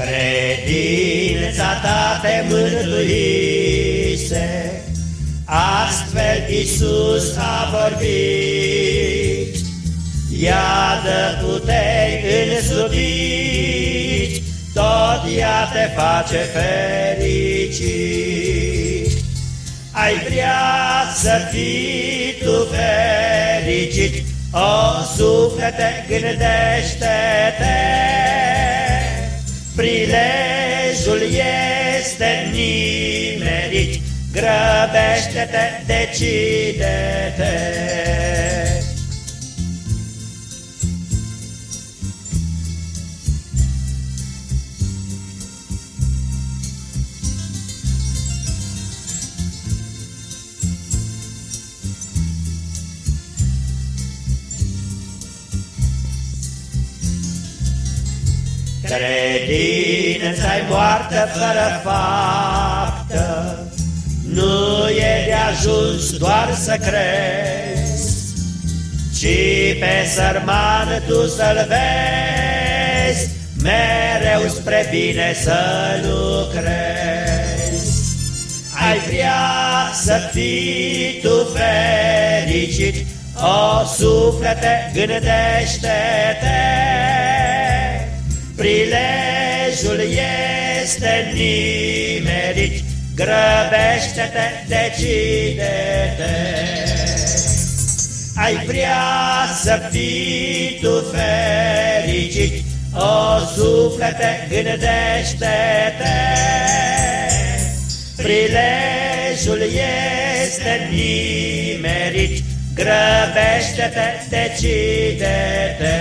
Credința ta te mântuise, Astfel Iisus a vorbit, Iadă tu te-ai însudit, Tot ea te face fericit. Ai vrea să fii tu fericit, O suflete, gândește-te, Prilejul este nimerit, Grăbește-te, decide-te. Credința-i moartă fără faptă, Nu e de ajuns doar să crezi, Ci pe sărman tu să-l vezi, Mereu spre bine să lucrezi. Ai vrea să fii tu fericit, O suflete, gândește-te, Prilejul este nimerit, Grăbește-te, decide-te. Ai vrea să fii tu fericit, O suflete, gândește-te. Prilejul este nimerit, Grăbește-te, decide-te.